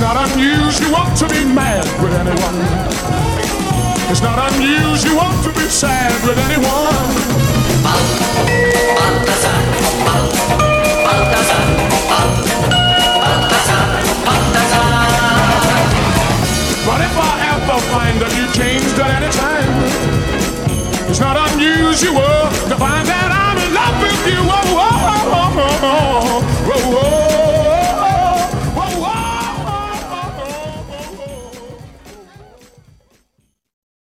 It's not unusual to be mad with anyone. It's not unusual to be sad with anyone. But if I ever find that you changed at any time, it's not unusual.